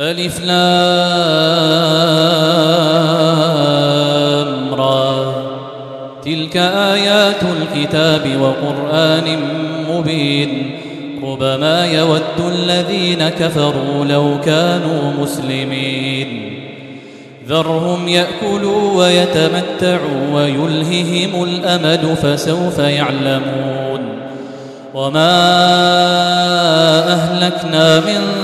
ألف لام را. تلك آيات الكتاب وقرآن مبين. ربما يود الذين كفروا لو كانوا مسلمين. ذرهم يأكلوا ويتمتعوا ويلههم الأمد فسوف يعلمون. وما أهلكنا من